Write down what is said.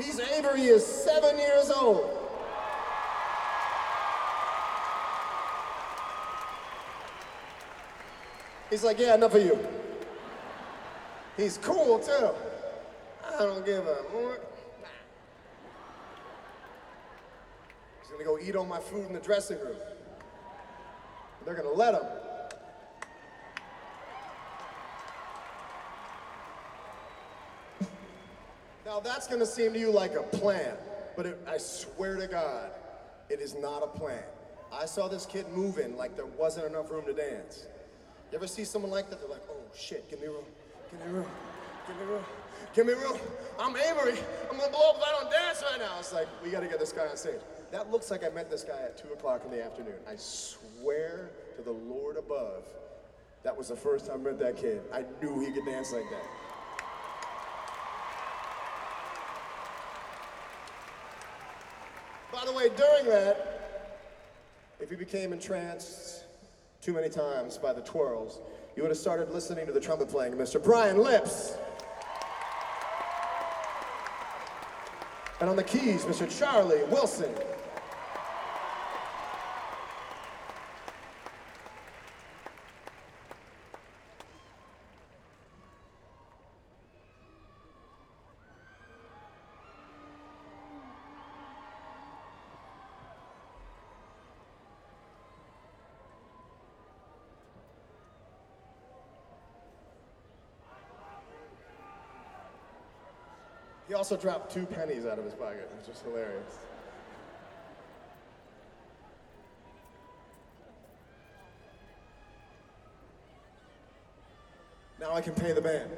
He's Avery is seven years old. He's like, yeah, enough of you. He's cool too. I don't give a more. He's gonna go eat all my food in the dressing room. They're gonna let him. Now that's gonna seem to you like a plan, but it, I swear to God, it is not a plan. I saw this kid moving like there wasn't enough room to dance. You ever see someone like that? They're like, oh shit, give me room, give me room, give me room, give me room. I'm Avery. I'm gonna blow up if I don't dance right now. It's like, we gotta get this guy on stage. That looks like I met this guy at two o'clock in the afternoon. I swear to the Lord above, that was the first time I met that kid. I knew he could dance like that. By the way, during that, if you became entranced too many times by the twirls, you would have started listening to the trumpet playing, Mr. Brian Lips. And on the keys, Mr. Charlie Wilson. He also dropped two pennies out of his pocket, which is hilarious. Now I can pay the band.